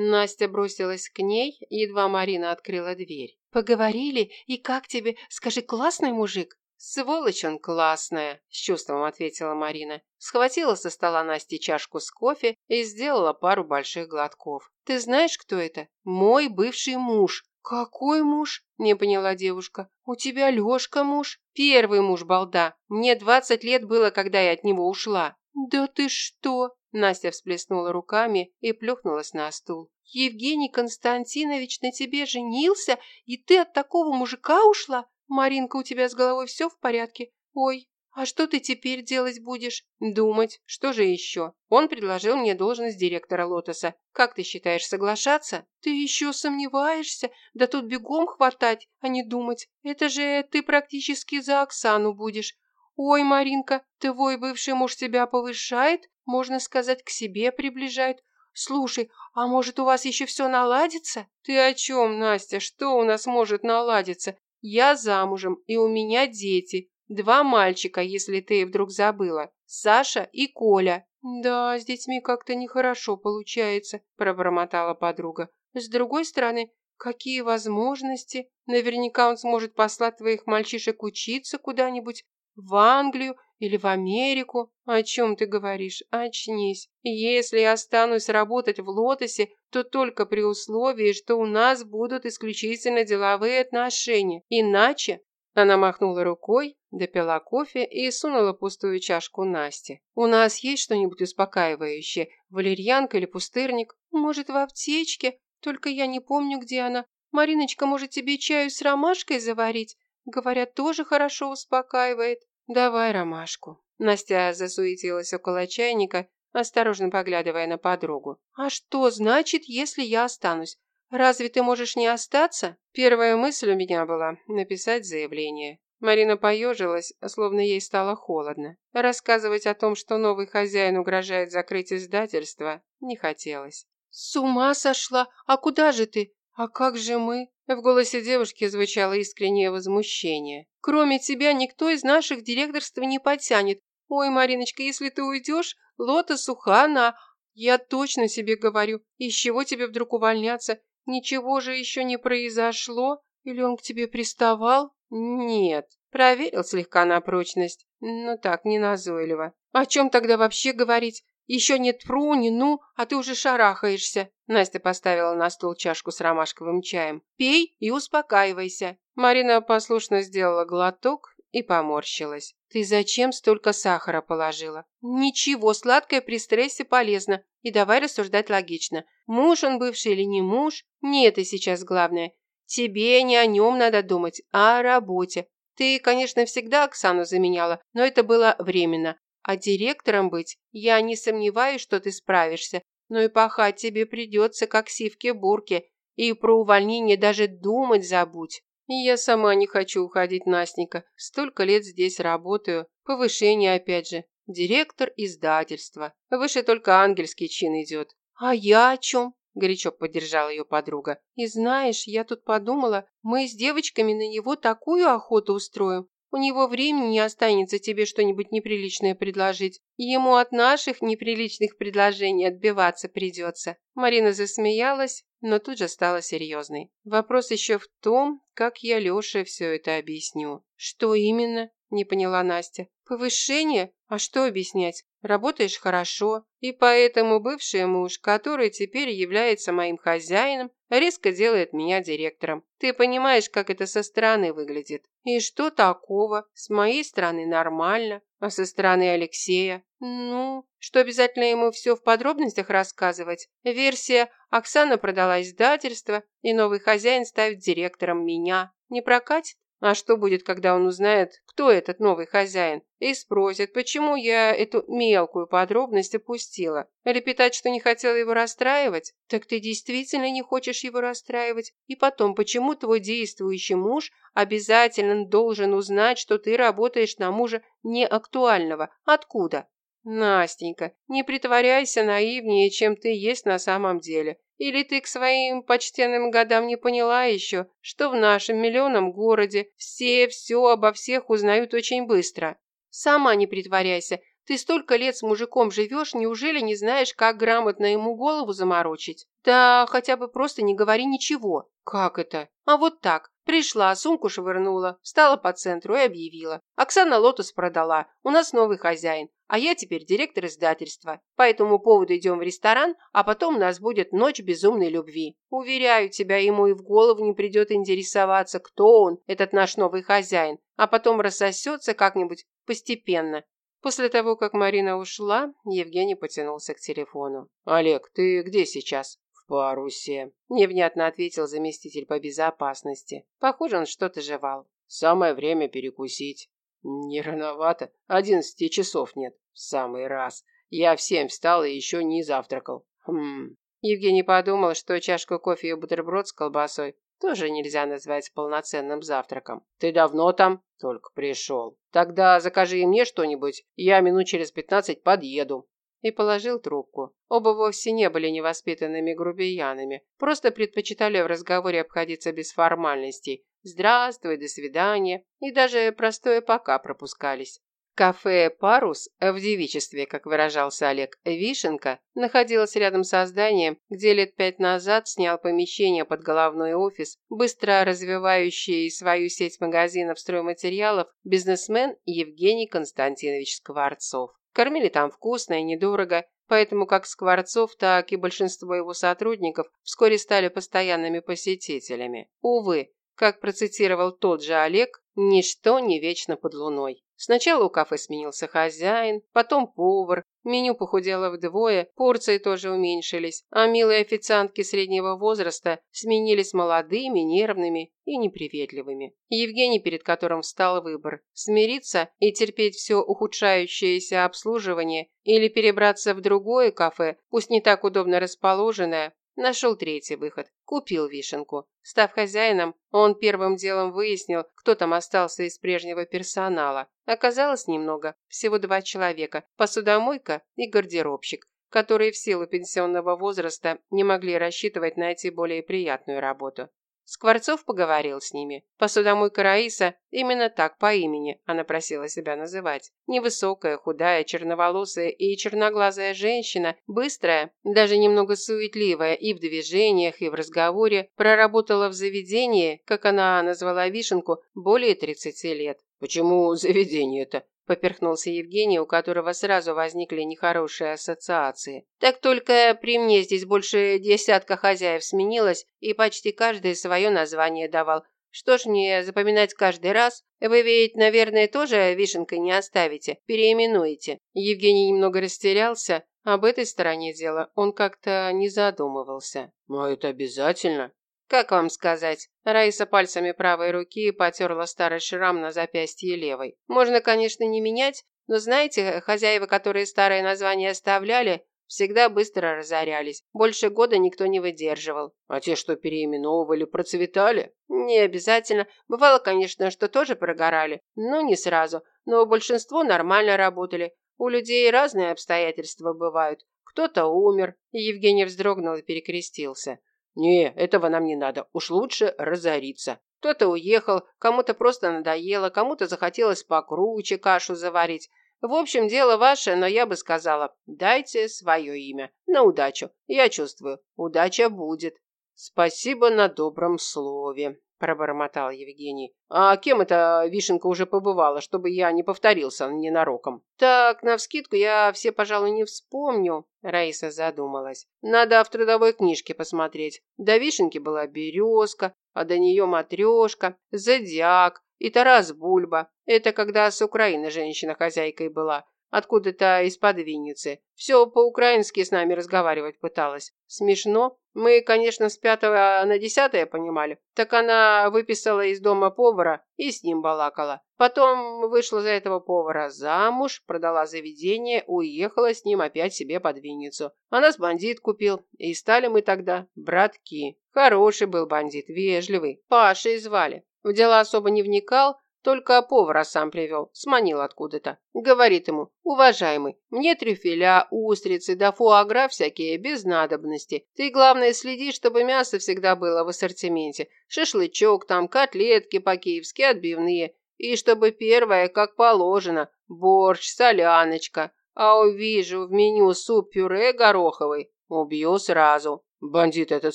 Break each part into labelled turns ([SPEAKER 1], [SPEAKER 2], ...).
[SPEAKER 1] Настя бросилась к ней, едва Марина открыла дверь. «Поговорили? И как тебе? Скажи, классный мужик?» «Сволочь он классная», – с чувством ответила Марина. Схватила со стола Насти чашку с кофе и сделала пару больших глотков. «Ты знаешь, кто это? Мой бывший муж». «Какой муж?» – не поняла девушка. «У тебя Лёшка муж?» «Первый муж, балда. Мне двадцать лет было, когда я от него ушла». «Да ты что?» Настя всплеснула руками и плюхнулась на стул. «Евгений Константинович на тебе женился, и ты от такого мужика ушла? «Маринка, у тебя с головой все в порядке? Ой, а что ты теперь делать будешь?» «Думать. Что же еще? Он предложил мне должность директора Лотоса. Как ты считаешь, соглашаться?» «Ты еще сомневаешься? Да тут бегом хватать, а не думать. Это же ты практически за Оксану будешь. Ой, Маринка, твой бывший муж тебя повышает, можно сказать, к себе приближает. Слушай, а может у вас еще все наладится?» «Ты о чем, Настя? Что у нас может наладиться? Я замужем, и у меня дети. Два мальчика, если ты вдруг забыла. Саша и Коля. Да, с детьми как-то нехорошо получается, пробормотала подруга. С другой стороны, какие возможности? Наверняка он сможет послать твоих мальчишек учиться куда-нибудь в Англию или в Америку? О чем ты говоришь? Очнись. Если я останусь работать в Лотосе, то только при условии, что у нас будут исключительно деловые отношения. Иначе она махнула рукой, допила кофе и сунула пустую чашку Насте. «У нас есть что-нибудь успокаивающее? Валерьянка или пустырник? Может, в аптечке? Только я не помню, где она. Мариночка, может, тебе чаю с ромашкой заварить? Говорят, тоже хорошо успокаивает. Давай ромашку». Настя засуетилась около чайника, осторожно поглядывая на подругу. «А что значит, если я останусь? Разве ты можешь не остаться?» Первая мысль у меня была – написать заявление. Марина поежилась, словно ей стало холодно. Рассказывать о том, что новый хозяин угрожает закрыть издательство, не хотелось. «С ума сошла! А куда же ты? А как же мы?» В голосе девушки звучало искреннее возмущение. «Кроме тебя никто из наших директорств не потянет. Ой, Мариночка, если ты уйдешь, Лота Сухана, я точно себе говорю, из чего тебе вдруг увольняться? Ничего же еще не произошло? Или он к тебе приставал? Нет. Проверил слегка на прочность. Ну так, не назойливо. О чем тогда вообще говорить? Еще нет не ну, а ты уже шарахаешься. Настя поставила на стол чашку с ромашковым чаем. Пей и успокаивайся. Марина послушно сделала глоток и поморщилась. Ты зачем столько сахара положила? Ничего, сладкое при стрессе полезно. И давай рассуждать логично. Муж он бывший или не муж? Не это сейчас главное. Тебе не о нем надо думать, а о работе. Ты, конечно, всегда Оксану заменяла, но это было временно. А директором быть, я не сомневаюсь, что ты справишься, но и пахать тебе придется, как сивки-бурки, и про увольнение даже думать забудь. я сама не хочу уходить, Настенька. Столько лет здесь работаю. Повышение опять же. Директор издательства. Выше только ангельский чин идет. А я о чем? горячо поддержала ее подруга. И знаешь, я тут подумала, мы с девочками на него такую охоту устроим. У него времени не останется тебе что-нибудь неприличное предложить. Ему от наших неприличных предложений отбиваться придется». Марина засмеялась, но тут же стала серьезной. Вопрос еще в том, как я Леше все это объясню. «Что именно?» – не поняла Настя. «Повышение? А что объяснять? Работаешь хорошо, и поэтому бывший муж, который теперь является моим хозяином, резко делает меня директором. Ты понимаешь, как это со стороны выглядит. И что такого? С моей стороны нормально, а со стороны Алексея? Ну, что обязательно ему все в подробностях рассказывать? Версия «Оксана продала издательство, и новый хозяин ставит директором меня». Не прокатит? А что будет, когда он узнает, кто этот новый хозяин, и спросит, почему я эту мелкую подробность опустила? Лепетать, что не хотела его расстраивать? Так ты действительно не хочешь его расстраивать? И потом, почему твой действующий муж обязательно должен узнать, что ты работаешь на мужа неактуального? Откуда? Настенька, не притворяйся наивнее, чем ты есть на самом деле. Или ты к своим почтенным годам не поняла еще, что в нашем миллионном городе все все обо всех узнают очень быстро? Сама не притворяйся. Ты столько лет с мужиком живешь, неужели не знаешь, как грамотно ему голову заморочить? Да хотя бы просто не говори ничего. Как это? А вот так. Пришла, сумку швырнула, встала по центру и объявила. Оксана Лотос продала, у нас новый хозяин, а я теперь директор издательства. По этому поводу идем в ресторан, а потом у нас будет ночь безумной любви. Уверяю тебя, ему и в голову не придет интересоваться, кто он, этот наш новый хозяин, а потом рассосется как-нибудь постепенно. После того, как Марина ушла, Евгений потянулся к телефону. «Олег, ты где сейчас?» «В парусе», – невнятно ответил заместитель по безопасности. Похоже, он что-то жевал. «Самое время перекусить». «Не рановато. Одиннадцати часов нет. В самый раз. Я в семь встал и еще не завтракал. Хм...» Евгений подумал, что чашку кофе и бутерброд с колбасой тоже нельзя назвать полноценным завтраком. «Ты давно там?» «Только пришел». «Тогда закажи и мне что-нибудь, я минут через пятнадцать подъеду». И положил трубку. Оба вовсе не были невоспитанными грубиянами, просто предпочитали в разговоре обходиться без формальностей. «Здравствуй», «До свидания» и даже простое «пока» пропускались. Кафе «Парус» в девичестве, как выражался Олег, «Вишенка» находилось рядом со зданием, где лет пять назад снял помещение под головной офис, быстро развивающий свою сеть магазинов стройматериалов бизнесмен Евгений Константинович Скворцов. Кормили там вкусно и недорого, поэтому как Скворцов, так и большинство его сотрудников вскоре стали постоянными посетителями. Увы, как процитировал тот же Олег, ничто не вечно под луной. Сначала у кафе сменился хозяин, потом повар, меню похудело вдвое, порции тоже уменьшились, а милые официантки среднего возраста сменились молодыми, нервными и неприветливыми. Евгений, перед которым встал выбор – смириться и терпеть все ухудшающееся обслуживание или перебраться в другое кафе, пусть не так удобно расположенное, Нашел третий выход. Купил вишенку. Став хозяином, он первым делом выяснил, кто там остался из прежнего персонала. Оказалось немного, всего два человека, посудомойка и гардеробщик, которые в силу пенсионного возраста не могли рассчитывать найти более приятную работу. Скворцов поговорил с ними. Посудомойка Раиса, именно так по имени она просила себя называть. Невысокая, худая, черноволосая и черноглазая женщина, быстрая, даже немного суетливая и в движениях, и в разговоре, проработала в заведении, как она назвала вишенку, более 30 лет. «Почему заведение-то?» Поперхнулся Евгений, у которого сразу возникли нехорошие ассоциации. Так только при мне здесь больше десятка хозяев сменилось, и почти каждый свое название давал. Что ж мне запоминать каждый раз? Вы ведь, наверное, тоже вишенкой не оставите, переименуете. Евгений немного растерялся. Об этой стороне дела он как-то не задумывался. «Но это обязательно?» Как вам сказать? Раиса пальцами правой руки потерла старый шрам на запястье левой. Можно, конечно, не менять, но знаете, хозяева, которые старое название оставляли, всегда быстро разорялись. Больше года никто не выдерживал. А те, что переименовывали, процветали? Не обязательно. Бывало, конечно, что тоже прогорали. Но не сразу. Но большинство нормально работали. У людей разные обстоятельства бывают. Кто-то умер. И Евгений вздрогнул и перекрестился. «Не, этого нам не надо. Уж лучше разориться. Кто-то уехал, кому-то просто надоело, кому-то захотелось покруче кашу заварить. В общем, дело ваше, но я бы сказала, дайте свое имя. На удачу. Я чувствую, удача будет. Спасибо на добром слове пробормотал Евгений. «А кем эта вишенка уже побывала, чтобы я не повторился ненароком?» «Так, навскидку я все, пожалуй, не вспомню», – Раиса задумалась. «Надо в трудовой книжке посмотреть. До вишенки была березка, а до нее матрешка, зодиак и Тарас Бульба. Это когда с Украины женщина хозяйкой была откуда-то из-под Винницы. Все по-украински с нами разговаривать пыталась. Смешно. Мы, конечно, с пятого на десятое понимали. Так она выписала из дома повара и с ним балакала. Потом вышла за этого повара замуж, продала заведение, уехала с ним опять себе под Винницу. А нас бандит купил, и стали мы тогда братки. Хороший был бандит, вежливый. Пашей звали. В дела особо не вникал, только повара сам привел, сманил откуда-то. Говорит ему, уважаемый, мне трюфеля, устрицы да фуагра всякие без надобности. Ты, главное, следи, чтобы мясо всегда было в ассортименте. Шашлычок там, котлетки по-киевски, отбивные. И чтобы первое, как положено, борщ, соляночка. а увижу в меню суп-пюре гороховый, убью сразу. Бандит этот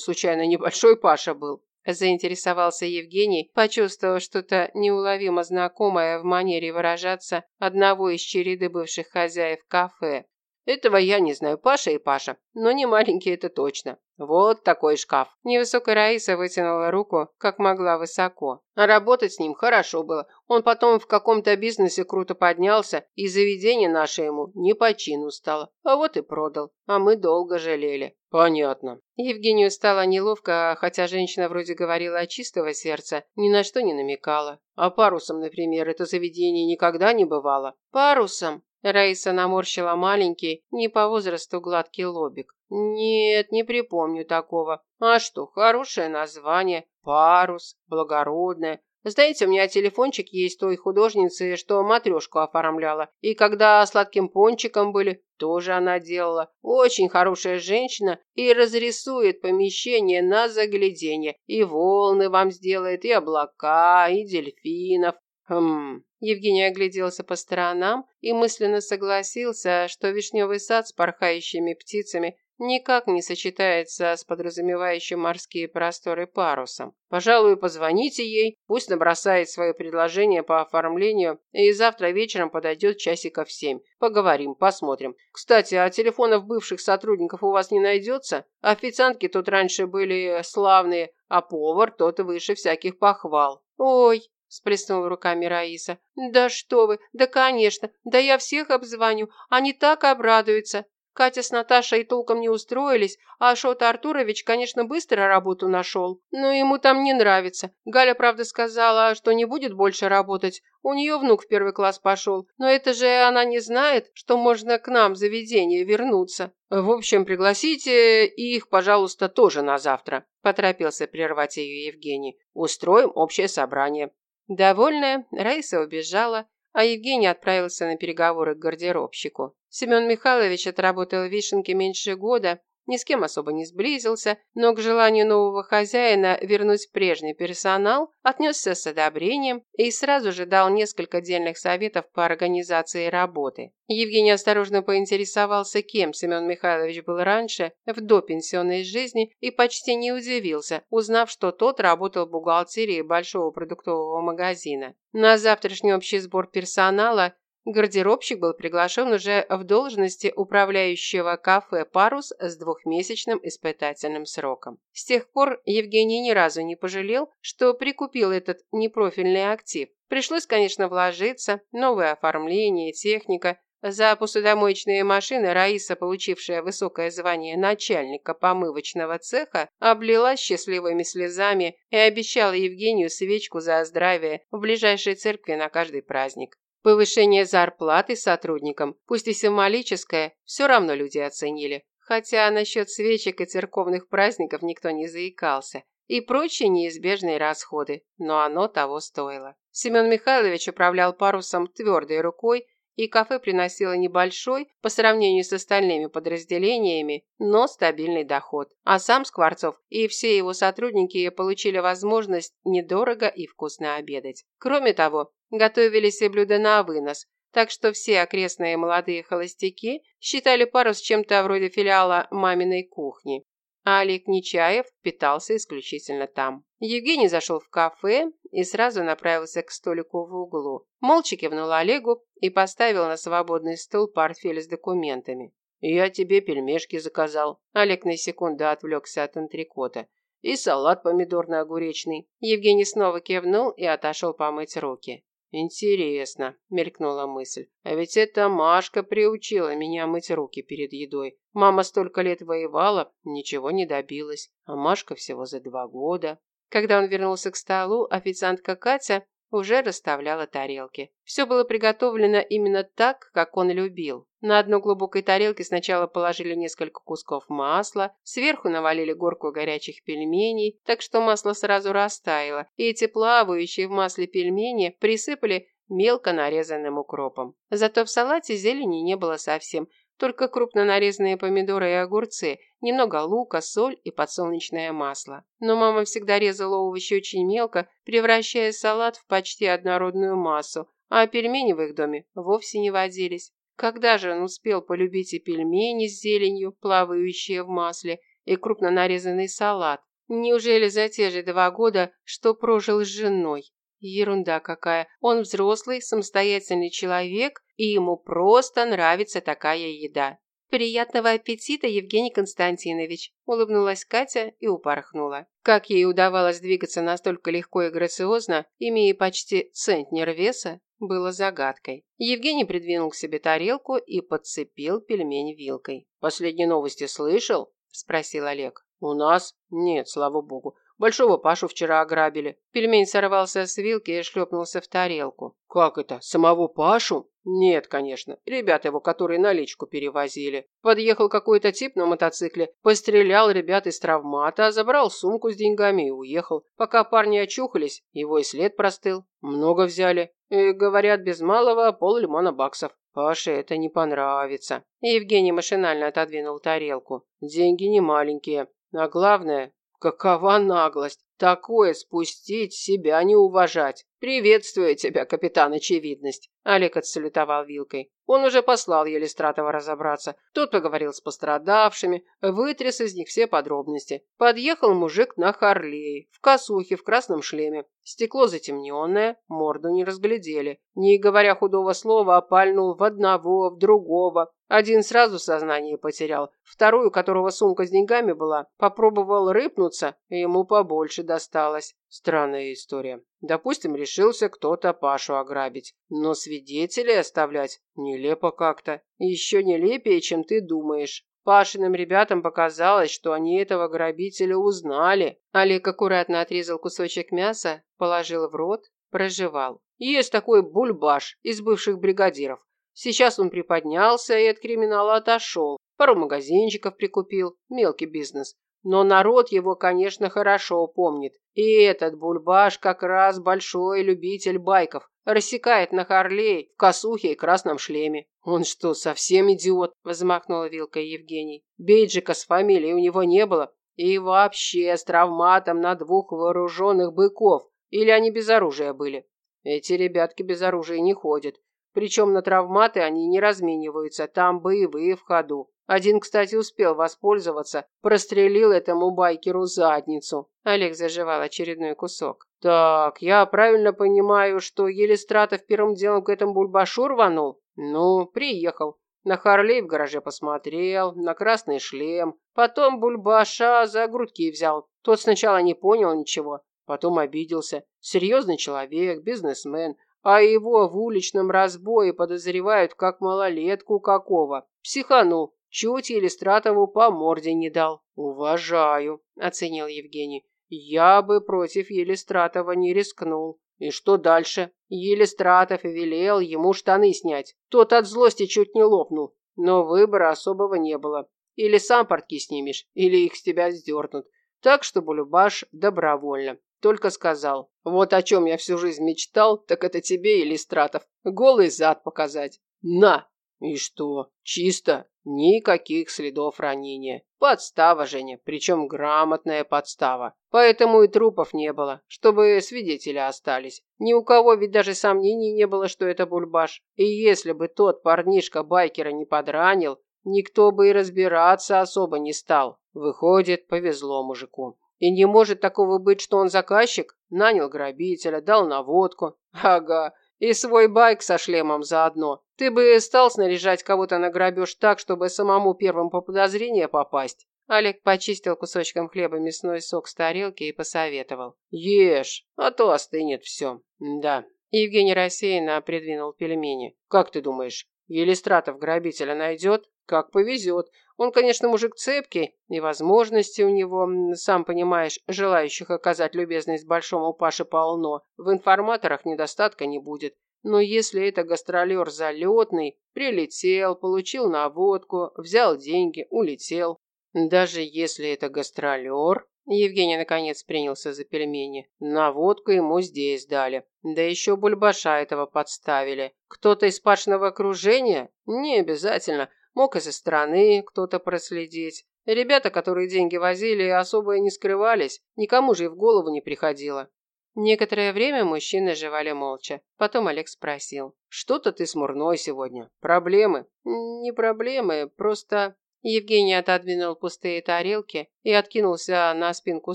[SPEAKER 1] случайно небольшой Паша был? Заинтересовался Евгений, почувствовав что-то неуловимо знакомое в манере выражаться одного из череды бывших хозяев кафе. Этого я не знаю, Паша и Паша, но не маленький это точно. Вот такой шкаф. Невысокая Раиса вытянула руку, как могла высоко. А работать с ним хорошо было. Он потом в каком-то бизнесе круто поднялся, и заведение наше ему не по чину стало. А вот и продал. А мы долго жалели. Понятно. Евгению стало неловко, хотя женщина вроде говорила от чистого сердца, ни на что не намекала. А парусом, например, это заведение никогда не бывало. Парусом? Раиса наморщила маленький, не по возрасту гладкий лобик. Нет, не припомню такого. А что, хорошее название. Парус, благородное. Знаете, у меня телефончик есть той художницы, что матрешку оформляла. И когда сладким пончиком были, тоже она делала. Очень хорошая женщина и разрисует помещение на загляденье. И волны вам сделает, и облака, и дельфинов. Хм. Евгений огляделся по сторонам и мысленно согласился, что вишневый сад с порхающими птицами никак не сочетается с подразумевающим морские просторы парусом. Пожалуй, позвоните ей, пусть набросает свое предложение по оформлению и завтра вечером подойдет часиков семь. Поговорим, посмотрим. Кстати, а телефонов бывших сотрудников у вас не найдется? Официантки тут раньше были славные, а повар тот выше всяких похвал. Ой, Сплеснула руками Раиса. «Да что вы! Да, конечно! Да я всех обзвоню! Они так обрадуются! Катя с Наташей толком не устроились, а Ашот Артурович, конечно, быстро работу нашел. Но ему там не нравится. Галя, правда, сказала, что не будет больше работать. У нее внук в первый класс пошел. Но это же она не знает, что можно к нам в заведение вернуться. В общем, пригласите их, пожалуйста, тоже на завтра. Поторопился прервать ее Евгений. Устроим общее собрание. Довольная, Раиса убежала, а Евгений отправился на переговоры к гардеробщику. Семен Михайлович отработал в Вишенке меньше года ни с кем особо не сблизился, но к желанию нового хозяина вернуть прежний персонал отнесся с одобрением и сразу же дал несколько дельных советов по организации работы. Евгений осторожно поинтересовался, кем Семен Михайлович был раньше, в допенсионной жизни, и почти не удивился, узнав, что тот работал в бухгалтерии большого продуктового магазина. На завтрашний общий сбор персонала Гардеробщик был приглашен уже в должности управляющего кафе «Парус» с двухмесячным испытательным сроком. С тех пор Евгений ни разу не пожалел, что прикупил этот непрофильный актив. Пришлось, конечно, вложиться, новое оформление, техника. За посудомоечные машины Раиса, получившая высокое звание начальника помывочного цеха, облилась счастливыми слезами и обещала Евгению свечку за здравие в ближайшей церкви на каждый праздник. Повышение зарплаты сотрудникам, пусть и символическое, все равно люди оценили. Хотя насчет свечек и церковных праздников никто не заикался. И прочие неизбежные расходы, но оно того стоило. Семен Михайлович управлял парусом твердой рукой и кафе приносило небольшой, по сравнению с остальными подразделениями, но стабильный доход. А сам Скворцов и все его сотрудники получили возможность недорого и вкусно обедать. Кроме того, готовились и блюда на вынос, так что все окрестные молодые холостяки считали парус чем-то вроде филиала маминой кухни а Олег Нечаев питался исключительно там. Евгений зашел в кафе и сразу направился к столику в углу. Молча кивнул Олегу и поставил на свободный стол портфель с документами. «Я тебе пельмешки заказал». Олег на секунду отвлекся от антрикота. «И салат помидорно-огуречный». Евгений снова кивнул и отошел помыть руки. «Интересно», – мелькнула мысль. «А ведь эта Машка приучила меня мыть руки перед едой. Мама столько лет воевала, ничего не добилась, а Машка всего за два года». Когда он вернулся к столу, официантка Катя уже расставляла тарелки. Все было приготовлено именно так, как он любил. На одну глубокой тарелке сначала положили несколько кусков масла, сверху навалили горку горячих пельменей, так что масло сразу растаяло, и эти плавающие в масле пельмени присыпали мелко нарезанным укропом. Зато в салате зелени не было совсем, только крупно нарезанные помидоры и огурцы, немного лука, соль и подсолнечное масло. Но мама всегда резала овощи очень мелко, превращая салат в почти однородную массу, а пельмени в их доме вовсе не водились. Когда же он успел полюбить и пельмени с зеленью, плавающие в масле, и крупно нарезанный салат? Неужели за те же два года, что прожил с женой? Ерунда какая. Он взрослый, самостоятельный человек, и ему просто нравится такая еда. «Приятного аппетита, Евгений Константинович!» – улыбнулась Катя и упорхнула. Как ей удавалось двигаться настолько легко и грациозно, имея почти центнер веса, было загадкой. Евгений придвинул к себе тарелку и подцепил пельмень вилкой.
[SPEAKER 2] «Последние новости слышал?» – спросил Олег. «У нас? Нет, слава богу. Большого Пашу вчера ограбили.
[SPEAKER 1] Пельмень сорвался с вилки и шлепнулся в тарелку.
[SPEAKER 2] Как это? Самого Пашу? Нет, конечно. Ребята его, которые наличку перевозили. Подъехал какой-то тип на мотоцикле, пострелял ребят из травмата, забрал сумку с деньгами и уехал. Пока парни очухались, его и след простыл. Много взяли. И, говорят, без малого пол лимона баксов. Паше это не понравится.
[SPEAKER 1] Евгений машинально отодвинул тарелку.
[SPEAKER 2] Деньги не маленькие. А главное, Какова наглость! Такое спустить, себя не уважать. Приветствую тебя, капитан Очевидность. Олег отсалютовал вилкой. Он уже послал Елистратова разобраться. Тот поговорил с пострадавшими, вытряс из них все подробности. Подъехал мужик на Харлее, в косухе, в красном шлеме. Стекло затемненное, морду не разглядели. Не говоря худого слова, опальнул в одного, в другого. Один сразу сознание потерял. Второй, у которого сумка с деньгами была, попробовал рыпнуться, ему побольше досталось. Странная история. Допустим, решился кто-то Пашу ограбить. Но свидетелей оставлять нелепо как-то. Еще нелепее, чем ты думаешь. Пашиным ребятам показалось, что они этого грабителя узнали.
[SPEAKER 1] Олег аккуратно отрезал кусочек мяса, положил в рот, прожевал.
[SPEAKER 2] Есть такой бульбаш из бывших бригадиров. Сейчас он приподнялся и от криминала отошел. Пару магазинчиков прикупил, мелкий бизнес. Но народ его, конечно, хорошо помнит. И этот бульбаш как раз большой любитель байков. Рассекает на Харлей, в косухе и красном шлеме. Он что, совсем идиот? Взмахнула вилкой Евгений. Бейджика с фамилией у него не было. И вообще с травматом на двух вооруженных быков. Или они без оружия были? Эти ребятки без оружия не ходят. Причем на травматы они не размениваются, там боевые в ходу. Один, кстати, успел воспользоваться, прострелил этому байкеру задницу.
[SPEAKER 1] Олег заживал очередной кусок.
[SPEAKER 2] Так, я правильно понимаю, что Елистратов первым делом к этому бульбашу рванул? Ну, приехал. На Харлей в гараже посмотрел, на красный шлем. Потом бульбаша за грудки взял. Тот сначала не понял ничего, потом обиделся. Серьезный человек, бизнесмен, а его в уличном разбое подозревают как малолетку какого. Психанул, чуть Елистратову по морде не дал. «Уважаю», – оценил Евгений. «Я бы против Елистратова не рискнул. И что дальше? Елистратов велел ему штаны снять. Тот от злости чуть не лопнул. Но выбора особого не было. Или сам портки снимешь, или их с тебя сдернут. Так что Булюбаш добровольно. Только сказал, вот о чем я всю жизнь мечтал, так это тебе, Иллистратов, голый зад показать. На! И что? Чисто? Никаких следов ранения. Подстава, Женя, причем грамотная подстава. Поэтому и трупов не было, чтобы свидетели остались. Ни у кого ведь даже сомнений не было, что это Бульбаш. И если бы тот парнишка байкера не подранил, никто бы и разбираться особо не стал. Выходит, повезло мужику. И не может такого быть, что он заказчик? Нанял грабителя, дал наводку. Ага, и свой байк со шлемом заодно. Ты бы стал снаряжать кого-то на грабеж так, чтобы самому первым по подозрение попасть.
[SPEAKER 1] Олег почистил кусочком хлеба мясной сок с тарелки и посоветовал.
[SPEAKER 2] «Ешь, а то остынет все. Да».
[SPEAKER 1] Евгений рассеянно придвинул пельмени.
[SPEAKER 2] «Как ты думаешь, Елистратов грабителя найдет? Как повезет. Он, конечно, мужик цепкий, и возможности у него, сам понимаешь, желающих оказать любезность большому Паше полно. В информаторах недостатка не будет. Но если это гастролер залетный, прилетел, получил наводку, взял деньги, улетел. Даже если это гастролер, Евгений наконец принялся за пельмени. Наводку ему здесь дали. Да еще бульбаша этого подставили. Кто-то из пашного окружения? Не обязательно. Мог и со стороны кто-то проследить. Ребята, которые деньги возили, особо и не скрывались. Никому же и в голову не приходило.
[SPEAKER 1] Некоторое время мужчины жевали молча. Потом Олег спросил.
[SPEAKER 2] «Что-то ты смурной сегодня. Проблемы?»
[SPEAKER 1] «Не проблемы, просто...» Евгений отодвинул пустые тарелки и откинулся на спинку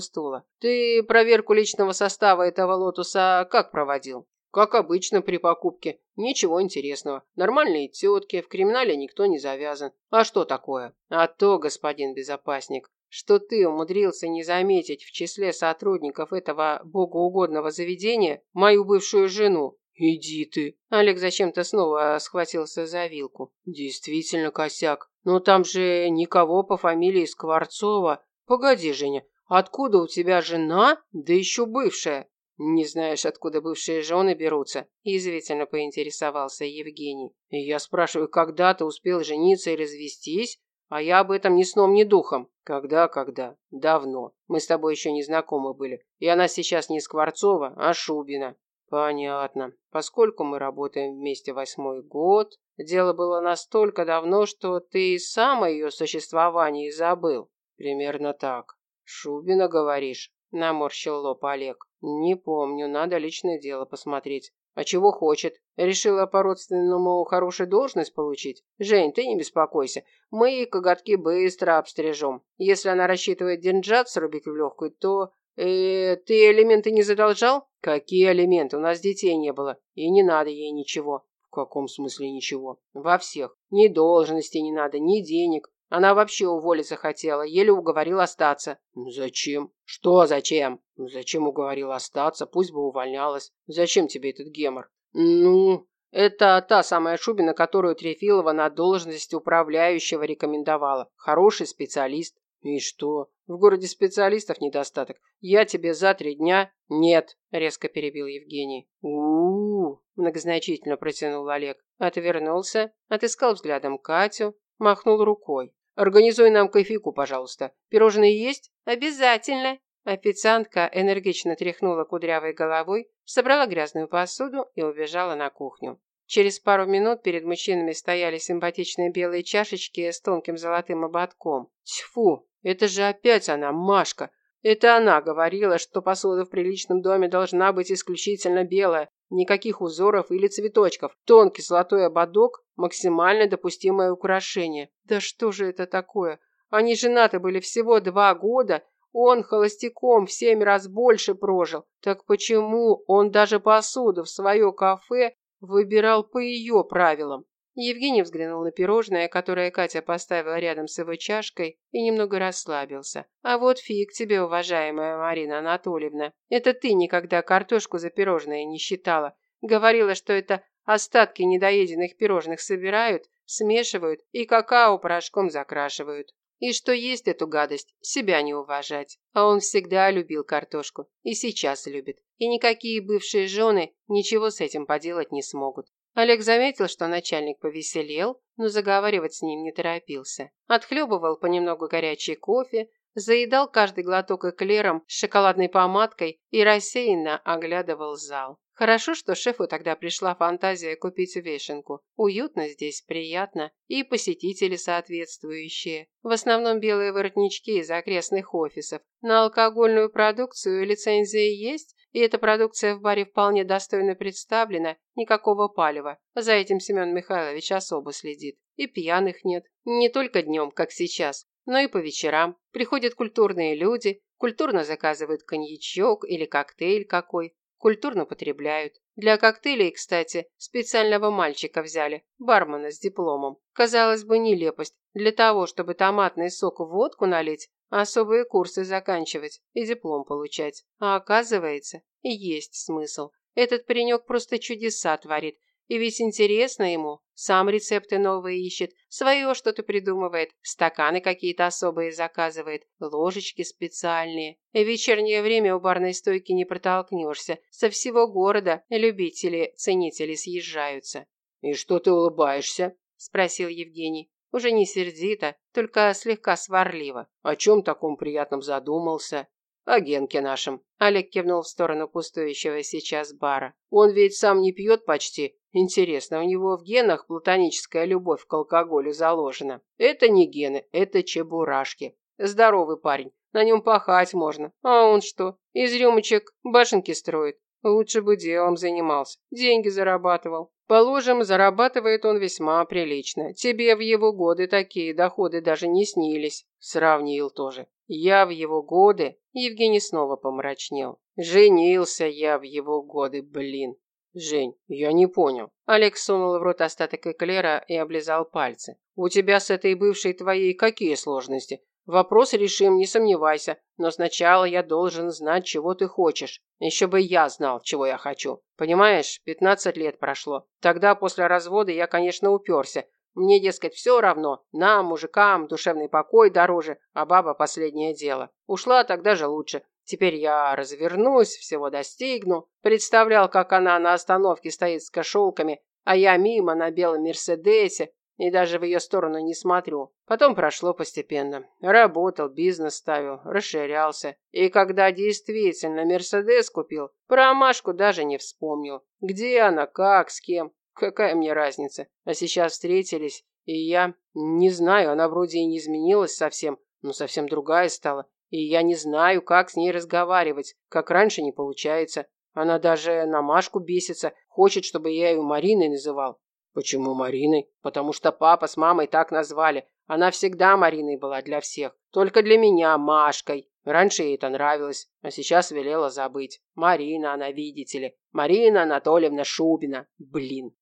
[SPEAKER 1] стула.
[SPEAKER 2] «Ты проверку личного состава этого лотуса как проводил?»
[SPEAKER 1] «Как обычно при покупке. Ничего интересного. Нормальные тетки, в криминале никто не завязан. А что такое?» «А то, господин безопасник, что ты умудрился не заметить в числе сотрудников этого богоугодного заведения мою бывшую жену.
[SPEAKER 2] Иди ты.
[SPEAKER 1] Олег зачем-то снова схватился за вилку.
[SPEAKER 2] Действительно косяк. Но там же никого по фамилии Скворцова. Погоди, Женя, откуда у тебя жена, да еще бывшая?
[SPEAKER 1] Не знаешь, откуда бывшие жены берутся? Язвительно поинтересовался Евгений.
[SPEAKER 2] Я спрашиваю, когда ты успел жениться и развестись? А я об этом ни сном, ни духом.
[SPEAKER 1] Когда, когда? Давно. Мы с тобой еще не знакомы были. И она сейчас не Скворцова, а Шубина.
[SPEAKER 2] Понятно.
[SPEAKER 1] Поскольку мы работаем вместе восьмой год, дело было настолько давно, что ты и сам о ее существовании забыл.
[SPEAKER 2] Примерно так.
[SPEAKER 1] Шубина, говоришь? Наморщил лоб Олег. Не помню, надо личное дело посмотреть. А чего хочет? Решила по-родственному хорошую должность получить? Жень, ты не беспокойся. Мы коготки быстро обстрижем. Если она рассчитывает деньжат срубить в легкую, то... Э, ты элементы не задолжал?
[SPEAKER 2] Какие элементы? У нас детей не было.
[SPEAKER 1] И не надо ей ничего.
[SPEAKER 2] В каком смысле ничего?
[SPEAKER 1] Во всех. Ни должности не надо, ни денег. Она вообще уволиться хотела, еле уговорил остаться.
[SPEAKER 2] Ну зачем?
[SPEAKER 1] Что зачем?
[SPEAKER 2] Ну зачем уговорил остаться? Пусть бы увольнялась.
[SPEAKER 1] Зачем тебе этот гемор?
[SPEAKER 2] Ну, это та самая Шубина, которую Трефилова на должность управляющего рекомендовала. Хороший специалист.
[SPEAKER 1] И что? В городе специалистов недостаток. Я тебе за три дня...
[SPEAKER 2] Нет, резко перебил Евгений.
[SPEAKER 1] у у, многозначительно протянул Олег. Отвернулся, отыскал взглядом Катю, махнул рукой. Организуй нам кофейку, пожалуйста. Пирожные есть? Обязательно. Официантка энергично тряхнула кудрявой головой, собрала грязную посуду и убежала на кухню. Через пару минут перед мужчинами стояли симпатичные белые чашечки с тонким золотым ободком.
[SPEAKER 2] Тьфу, это же опять она, Машка. Это она говорила, что посуда в приличном доме должна быть исключительно белая, никаких узоров или цветочков. Тонкий золотой ободок – максимально допустимое украшение.
[SPEAKER 1] Да что же это такое? Они женаты были всего два года, он холостяком в семь раз больше прожил. Так почему он даже посуду в свое кафе выбирал по ее правилам? Евгений взглянул на пирожное, которое Катя поставила рядом с его чашкой, и немного расслабился. «А вот фиг тебе, уважаемая Марина Анатольевна. Это ты никогда картошку за пирожное не считала. Говорила, что это остатки недоеденных пирожных собирают, смешивают и какао-порошком закрашивают. И что есть эту гадость, себя не уважать. А он всегда любил картошку. И сейчас любит. И никакие бывшие жены ничего с этим поделать не смогут. Олег заметил, что начальник повеселел, но заговаривать с ним не торопился. Отхлебывал понемногу горячий кофе, заедал каждый глоток эклером с шоколадной помадкой и рассеянно оглядывал зал. Хорошо, что шефу тогда пришла фантазия купить вешенку. Уютно здесь, приятно, и посетители соответствующие. В основном белые воротнички из окрестных офисов. На алкогольную продукцию лицензия есть, и эта продукция в баре вполне достойно представлена, никакого палева. За этим Семен Михайлович особо следит. И пьяных нет. Не только днем, как сейчас, но и по вечерам. Приходят культурные люди, культурно заказывают коньячок или коктейль какой, культурно потребляют. Для коктейлей, кстати, специального мальчика взяли, бармена с дипломом. Казалось бы, нелепость. Для того, чтобы томатный сок в водку налить, особые курсы заканчивать и диплом получать. А оказывается, есть смысл. Этот паренек просто чудеса творит. И ведь интересно ему. Сам рецепты новые ищет, свое что-то придумывает, стаканы какие-то особые заказывает, ложечки специальные. В вечернее время у барной стойки не протолкнешься. Со всего города любители, ценители съезжаются.
[SPEAKER 2] «И что ты улыбаешься?»
[SPEAKER 1] – спросил Евгений. Уже не сердито, только слегка сварливо.
[SPEAKER 2] О чем таком приятном задумался?
[SPEAKER 1] О Генке нашем. Олег кивнул в сторону пустующего сейчас бара.
[SPEAKER 2] Он ведь сам не пьет почти. Интересно, у него в генах платоническая любовь к алкоголю заложена.
[SPEAKER 1] Это не гены, это чебурашки.
[SPEAKER 2] Здоровый парень. На нем пахать можно. А он что? Из рюмочек башенки строит. Лучше бы делом занимался. Деньги зарабатывал. Положим, зарабатывает он весьма прилично. Тебе в его годы такие доходы даже не снились. Сравнил тоже. Я в его годы... Евгений снова помрачнел. Женился я в его годы, блин. Жень, я не понял. Олег сунул в рот остаток эклера и облизал пальцы. У тебя с этой бывшей твоей какие сложности? Вопрос решим, не сомневайся. Но сначала я должен знать, чего ты хочешь. Еще бы я знал, чего я хочу. Понимаешь, 15 лет прошло. Тогда после развода я, конечно, уперся. Мне, дескать, все равно. Нам, мужикам, душевный покой дороже, а баба последнее дело. Ушла тогда же лучше. Теперь я развернусь, всего достигну. Представлял, как она на остановке стоит с кошелками, а я мимо на белом Мерседесе, и даже в ее сторону не смотрю. Потом прошло постепенно. Работал, бизнес ставил, расширялся. И когда действительно Мерседес купил, про Машку даже не вспомнил. Где она, как, с кем, какая мне разница. А сейчас встретились, и я... Не знаю, она вроде и не изменилась совсем, но совсем другая стала. И я не знаю, как с ней разговаривать, как раньше не получается. Она даже на Машку бесится, хочет, чтобы я ее Мариной называл. Почему Мариной? Потому что папа с мамой так назвали. Она всегда Мариной была для всех. Только для меня Машкой. Раньше ей это нравилось, а сейчас велела забыть. Марина она, видите ли. Марина Анатольевна Шубина. Блин.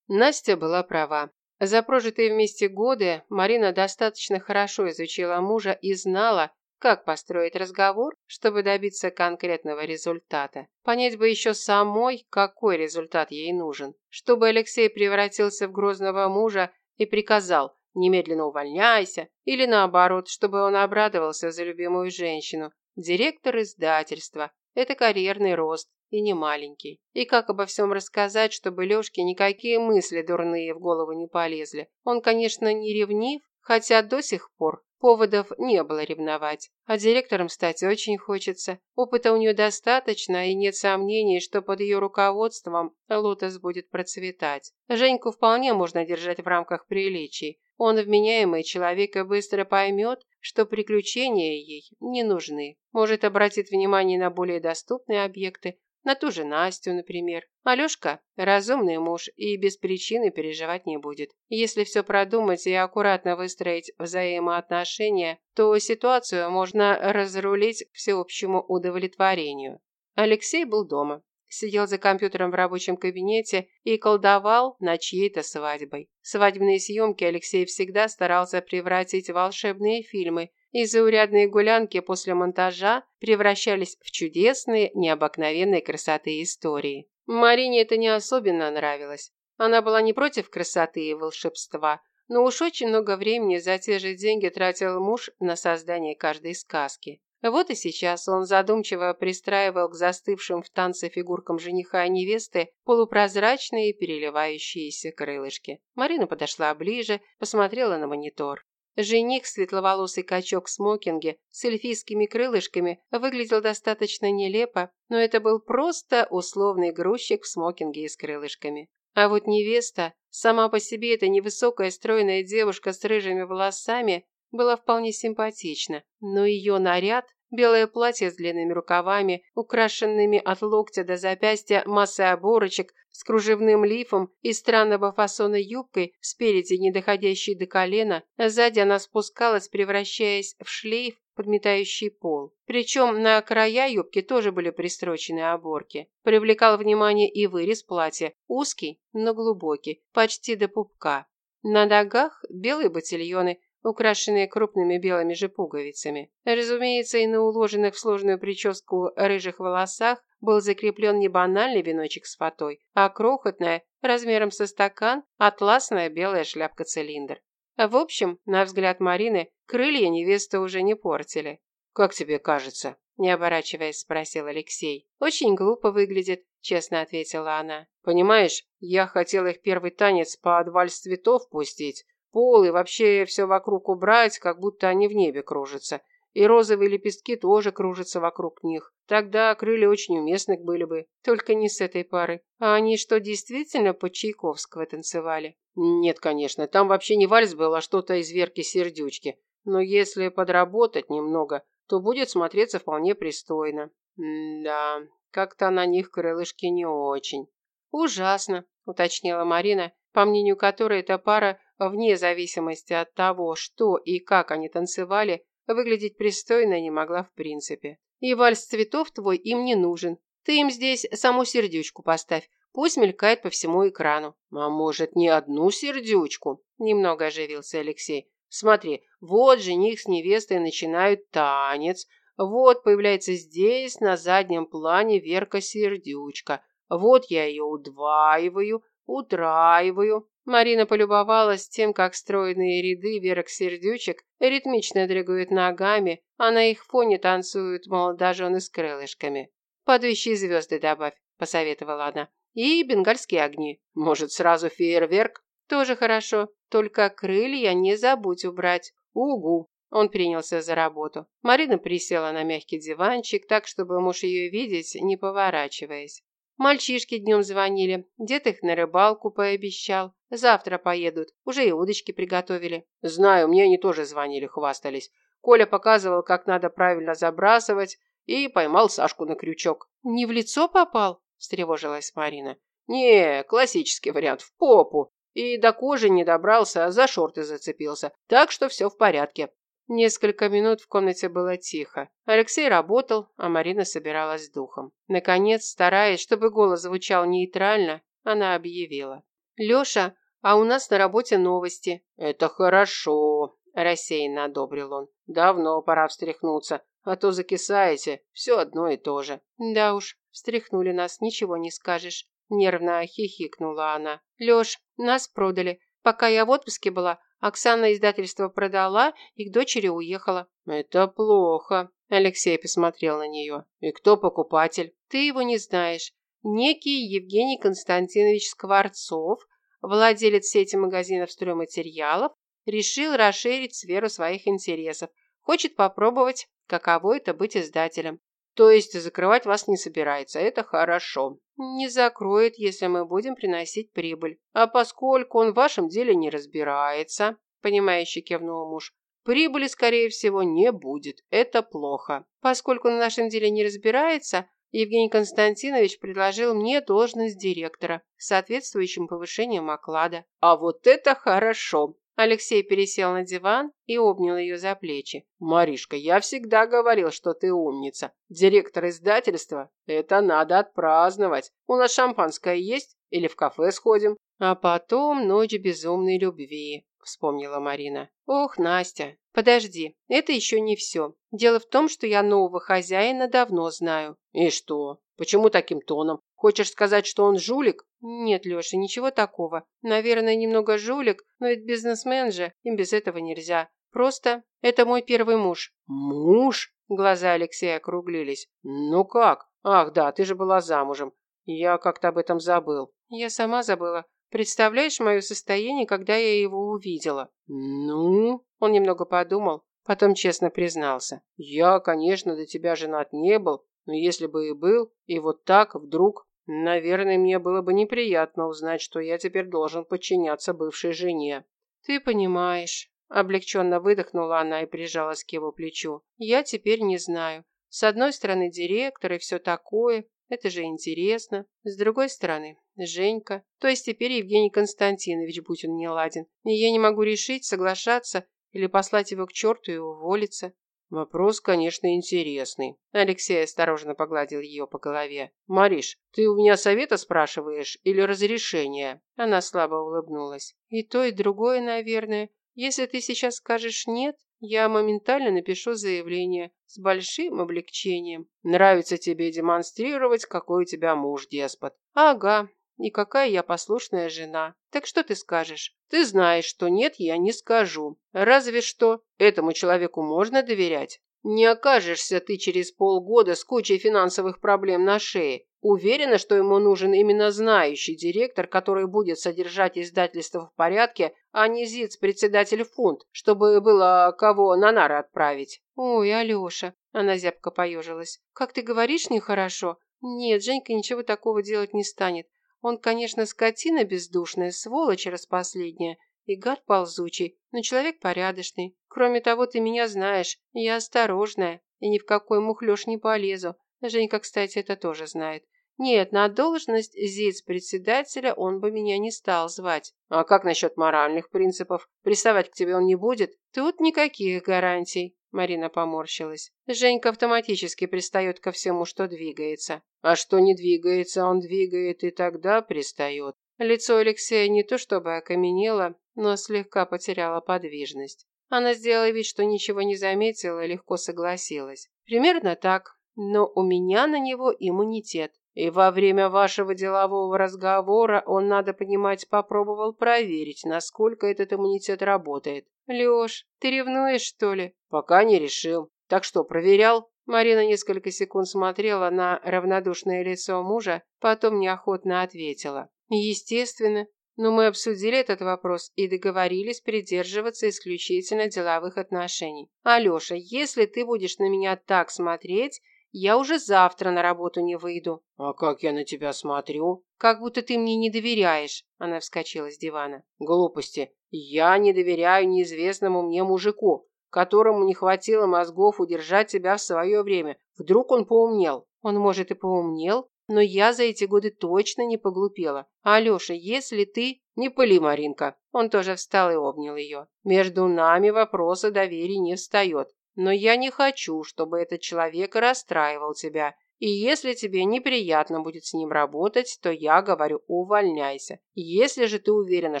[SPEAKER 1] Настя была права. За прожитые вместе годы Марина достаточно хорошо изучила мужа и знала, как построить разговор, чтобы добиться конкретного результата? Понять бы еще самой, какой результат ей нужен. Чтобы Алексей превратился в грозного мужа и приказал «немедленно увольняйся», или наоборот, чтобы он обрадовался за любимую женщину. Директор издательства. Это карьерный рост, и не маленький. И как обо всем рассказать, чтобы Лешке никакие мысли дурные в голову не полезли. Он, конечно, не ревнив, хотя до сих пор Поводов не было ревновать. А директором стать очень хочется. Опыта у нее достаточно, и нет сомнений, что под ее руководством Лотос будет процветать. Женьку вполне можно держать в рамках приличий. Он вменяемый человек и быстро поймет, что приключения ей не нужны. Может обратить внимание на более доступные объекты, на ту же Настю, например. Алешка – разумный муж и без причины переживать не будет. Если все продумать и аккуратно выстроить взаимоотношения, то ситуацию можно разрулить к всеобщему удовлетворению. Алексей был дома. Сидел за компьютером в рабочем кабинете и колдовал над чьей-то свадьбой. Свадебные съемки Алексей всегда старался превратить в волшебные фильмы, и заурядные гулянки после монтажа превращались в чудесные, необыкновенной красоты истории. Марине это не особенно нравилось. Она была не против красоты и волшебства, но уж очень много времени за те же деньги тратил муж на создание каждой сказки. Вот и сейчас он задумчиво пристраивал к застывшим в танце фигуркам жениха и невесты полупрозрачные переливающиеся крылышки. Марина подошла ближе, посмотрела на монитор. Жених, светловолосый качок в смокинге с эльфийскими крылышками, выглядел достаточно нелепо, но это был просто условный грузчик в смокинге и с крылышками. А вот невеста, сама по себе эта невысокая стройная девушка с рыжими волосами, была вполне симпатична, но ее наряд Белое платье с длинными рукавами, украшенными от локтя до запястья массой оборочек, с кружевным лифом и странного фасона юбкой, спереди не доходящей до колена, а сзади она спускалась, превращаясь в шлейф, подметающий пол. Причем на края юбки тоже были пристрочены оборки. Привлекал внимание и вырез платья, узкий, но глубокий, почти до пупка. На ногах белые ботильоны, украшенные крупными белыми же пуговицами. Разумеется, и на уложенных в сложную прическу рыжих волосах был закреплен не банальный веночек с фатой, а крохотная, размером со стакан, атласная белая шляпка-цилиндр. В общем, на взгляд Марины, крылья невесты уже не портили. «Как тебе кажется?» – не оборачиваясь, спросил Алексей. «Очень глупо выглядит», – честно ответила она. «Понимаешь, я хотел их первый танец под вальс цветов пустить, Пол и вообще все вокруг убрать, как будто они в небе кружатся. И розовые лепестки тоже кружатся вокруг них. Тогда крылья очень уместны были бы. Только не с этой пары. А они что, действительно по Чайковского танцевали? Нет, конечно. Там вообще не вальс был, а что-то из Верки Сердючки.
[SPEAKER 2] Но если подработать немного, то будет смотреться вполне пристойно. да, как-то на них крылышки не очень.
[SPEAKER 1] Ужасно, уточнила Марина, по мнению которой эта пара, вне зависимости от того, что и как они танцевали, выглядеть пристойно не могла в принципе. И вальс цветов твой им не нужен. Ты им здесь саму сердючку поставь, пусть мелькает по всему экрану.
[SPEAKER 2] А может, не одну сердючку?
[SPEAKER 1] Немного оживился Алексей.
[SPEAKER 2] Смотри, вот жених с невестой начинают танец, вот появляется здесь на заднем плане Верка Сердючка, вот я ее удваиваю, утраиваю.
[SPEAKER 1] Марина полюбовалась тем, как стройные ряды Верок Сердючек ритмично дрыгают ногами, а на их фоне танцуют молодожены с крылышками. «Падающие звезды добавь», – посоветовала она. «И бенгальские огни.
[SPEAKER 2] Может, сразу фейерверк?»
[SPEAKER 1] «Тоже хорошо. Только крылья не забудь убрать.
[SPEAKER 2] Угу.
[SPEAKER 1] Он принялся за работу. Марина присела на мягкий диванчик, так, чтобы муж ее видеть, не поворачиваясь. Мальчишки днем звонили. Дед их на рыбалку пообещал. Завтра поедут. Уже и удочки приготовили.
[SPEAKER 2] Знаю, мне они тоже звонили, хвастались. Коля показывал, как надо правильно забрасывать, и поймал Сашку на крючок.
[SPEAKER 1] «Не в лицо попал?» – встревожилась Марина.
[SPEAKER 2] «Не, классический вариант, в попу. И до кожи не добрался, а за шорты зацепился. Так что все в порядке.
[SPEAKER 1] Несколько минут в комнате было тихо. Алексей работал, а Марина собиралась с духом. Наконец, стараясь, чтобы голос звучал нейтрально, она объявила. «Леша, а у нас на работе новости».
[SPEAKER 2] «Это хорошо», – рассеянно одобрил он. «Давно пора встряхнуться, а то закисаете, все одно и то же».
[SPEAKER 1] «Да уж, встряхнули нас, ничего не скажешь». Нервно хихикнула она. «Леш, нас продали. Пока я в отпуске была, Оксана издательство продала и к дочери уехала».
[SPEAKER 2] «Это плохо», – Алексей посмотрел на нее. «И кто покупатель?»
[SPEAKER 1] «Ты его не знаешь. Некий Евгений Константинович Скворцов, владелец сети магазинов стройматериалов, решил расширить сферу своих интересов. Хочет попробовать, каково это быть издателем.
[SPEAKER 2] То есть закрывать вас не собирается, это хорошо.
[SPEAKER 1] Не закроет, если мы будем приносить прибыль.
[SPEAKER 2] А поскольку он в вашем деле не разбирается,
[SPEAKER 1] понимающе кивнул муж,
[SPEAKER 2] прибыли, скорее всего, не будет. Это плохо.
[SPEAKER 1] Поскольку на нашем деле не разбирается, Евгений Константинович предложил мне должность директора с соответствующим повышением оклада.
[SPEAKER 2] А вот это хорошо.
[SPEAKER 1] Алексей пересел на диван и обнял ее за плечи.
[SPEAKER 2] «Маришка, я всегда говорил, что ты умница. Директор издательства? Это надо отпраздновать. У нас шампанское есть? Или в кафе сходим?»
[SPEAKER 1] «А потом ночь безумной любви», – вспомнила Марина. «Ох, Настя, подожди, это еще не все. Дело в том, что я нового хозяина давно знаю».
[SPEAKER 2] «И что? Почему таким тоном? Хочешь сказать, что он жулик?»
[SPEAKER 1] «Нет, Леша, ничего такого. Наверное, немного жулик, но ведь бизнесмен же, им без этого нельзя. Просто это мой первый муж».
[SPEAKER 2] «Муж?»
[SPEAKER 1] Глаза Алексея округлились.
[SPEAKER 2] «Ну как? Ах, да, ты же была замужем. Я как-то об этом забыл».
[SPEAKER 1] «Я сама забыла. Представляешь мое состояние, когда я его увидела?»
[SPEAKER 2] «Ну?»
[SPEAKER 1] Он немного подумал, потом честно признался.
[SPEAKER 2] «Я, конечно, до тебя женат не был, но если бы и был, и вот так вдруг, наверное, мне было бы неприятно узнать, что я теперь должен подчиняться бывшей жене.
[SPEAKER 1] Ты понимаешь. Облегченно выдохнула она и прижалась к его плечу. Я теперь не знаю. С одной стороны, директор и все такое. Это же интересно. С другой стороны, Женька. То есть теперь Евгений Константинович, будь он не ладен. И я не могу решить, соглашаться или послать его к черту и уволиться.
[SPEAKER 2] Вопрос, конечно, интересный.
[SPEAKER 1] Алексей осторожно погладил ее по голове.
[SPEAKER 2] Мариш, ты у меня совета спрашиваешь или разрешения?
[SPEAKER 1] Она слабо улыбнулась. И то, и другое, наверное. Если ты сейчас скажешь «нет», я моментально напишу заявление с большим облегчением.
[SPEAKER 2] Нравится тебе демонстрировать, какой у тебя муж деспот.
[SPEAKER 1] Ага, и какая я послушная жена. Так что ты скажешь?
[SPEAKER 2] Ты знаешь, что нет, я не скажу. Разве что этому человеку можно доверять. Не окажешься ты через полгода с кучей финансовых проблем на шее. Уверена, что ему нужен именно знающий директор, который будет содержать издательство в порядке, а не зиц-председатель фунт, чтобы было кого на нары отправить.
[SPEAKER 1] Ой, Алеша, она зябко поежилась. Как ты говоришь нехорошо? Нет, Женька ничего такого делать не станет. Он, конечно, скотина бездушная, сволочь распоследняя, И гад ползучий, но человек порядочный. Кроме того, ты меня знаешь, я осторожная и ни в какой мухлёж не полезу. Женька, кстати, это тоже знает. Нет, на должность ЗИЦ-председателя он бы меня не стал звать.
[SPEAKER 2] А как насчет моральных принципов? Приставать к тебе он не будет?
[SPEAKER 1] Тут никаких гарантий. Марина поморщилась. Женька автоматически пристает ко всему, что двигается.
[SPEAKER 2] А что не двигается, он двигает и тогда пристает.
[SPEAKER 1] Лицо Алексея не то чтобы окаменело, но слегка потеряло подвижность. Она сделала вид, что ничего не заметила и легко согласилась. Примерно так, но у меня на него иммунитет.
[SPEAKER 2] И во время вашего делового разговора он, надо понимать, попробовал проверить, насколько этот иммунитет работает.
[SPEAKER 1] Лёш, ты ревнуешь, что ли?
[SPEAKER 2] Пока не решил. Так что, проверял?
[SPEAKER 1] Марина несколько секунд смотрела на равнодушное лицо мужа, потом неохотно ответила. Естественно. Но мы обсудили этот вопрос и договорились придерживаться исключительно деловых отношений. Алёша, если ты будешь на меня так смотреть, я уже завтра на работу не выйду.
[SPEAKER 2] А как я на тебя смотрю?
[SPEAKER 1] Как будто ты мне не доверяешь. Она вскочила с дивана.
[SPEAKER 2] Глупости. Я не доверяю неизвестному мне мужику, которому не хватило мозгов удержать тебя в свое время. Вдруг он поумнел.
[SPEAKER 1] Он, может, и поумнел, но я за эти годы точно не поглупела. Алёша, если ты...
[SPEAKER 2] Не пыли, Маринка.
[SPEAKER 1] Он тоже встал и обнял ее.
[SPEAKER 2] Между нами вопроса доверия не встает. Но я не хочу, чтобы этот человек расстраивал тебя. И если тебе неприятно будет с ним работать, то я говорю, увольняйся. Если же ты уверена,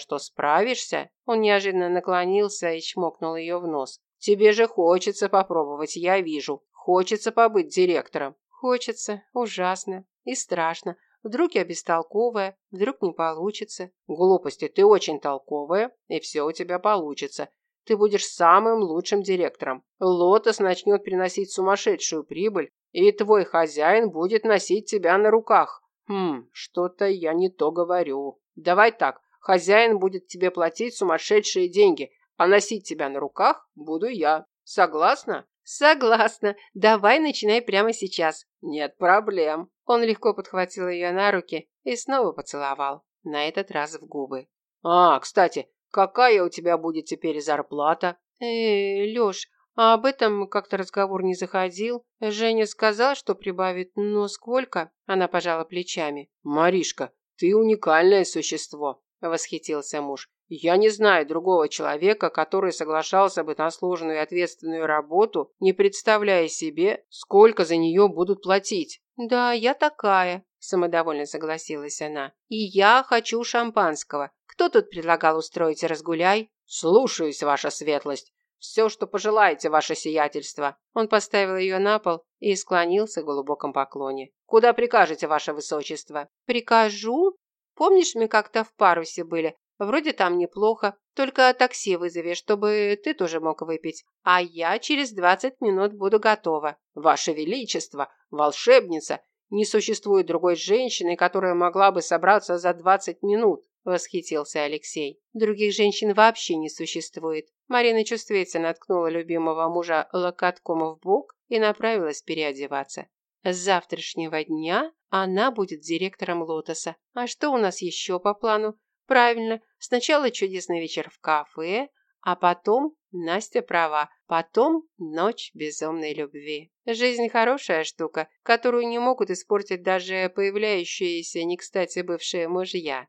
[SPEAKER 2] что справишься, он неожиданно наклонился и чмокнул ее в нос. Тебе же хочется попробовать, я вижу. Хочется побыть директором.
[SPEAKER 1] Хочется, ужасно и страшно. Вдруг я бестолковая, вдруг не получится.
[SPEAKER 2] Глупости, ты очень толковая, и все у тебя получится. Ты будешь самым лучшим директором. Лотос начнет приносить сумасшедшую прибыль, и твой хозяин будет носить тебя на руках. Хм, что-то я не то говорю. Давай так, хозяин будет тебе платить сумасшедшие деньги, а носить тебя на руках буду я. Согласна?
[SPEAKER 1] Согласна. Давай начинай прямо сейчас.
[SPEAKER 2] Нет проблем.
[SPEAKER 1] Он легко подхватил ее на руки и снова поцеловал, на этот раз в губы.
[SPEAKER 2] А, кстати, Какая у тебя будет теперь зарплата?
[SPEAKER 1] Э, Лёш, а об этом как-то разговор не заходил. Женя сказал, что прибавит, но сколько? Она пожала плечами.
[SPEAKER 2] Маришка, ты уникальное существо, восхитился муж. Я не знаю другого человека, который соглашался бы на сложную и ответственную работу, не представляя себе, сколько за нее будут платить.
[SPEAKER 1] Да, я такая, самодовольно согласилась она. И я хочу шампанского. Кто тут предлагал устроить разгуляй?
[SPEAKER 2] Слушаюсь, ваша светлость. Все, что пожелаете, ваше сиятельство.
[SPEAKER 1] Он поставил ее на пол и склонился в глубоком поклоне.
[SPEAKER 2] Куда прикажете, ваше высочество?
[SPEAKER 1] Прикажу? Помнишь, мы как-то в парусе были? Вроде там неплохо. Только такси вызови, чтобы ты тоже мог выпить. А я через двадцать минут буду готова.
[SPEAKER 2] Ваше Величество, волшебница, не существует другой женщины, которая могла бы собраться за 20 минут, восхитился Алексей.
[SPEAKER 1] Других женщин вообще не существует. Марина чувствительно ткнула любимого мужа локотком в бок и направилась переодеваться. С завтрашнего дня она будет директором Лотоса. А что у нас еще по плану? Правильно, сначала чудесный вечер в кафе, а потом Настя права. Потом ночь безумной любви. Жизнь хорошая штука, которую не могут испортить даже появляющиеся не кстати бывшие мужья.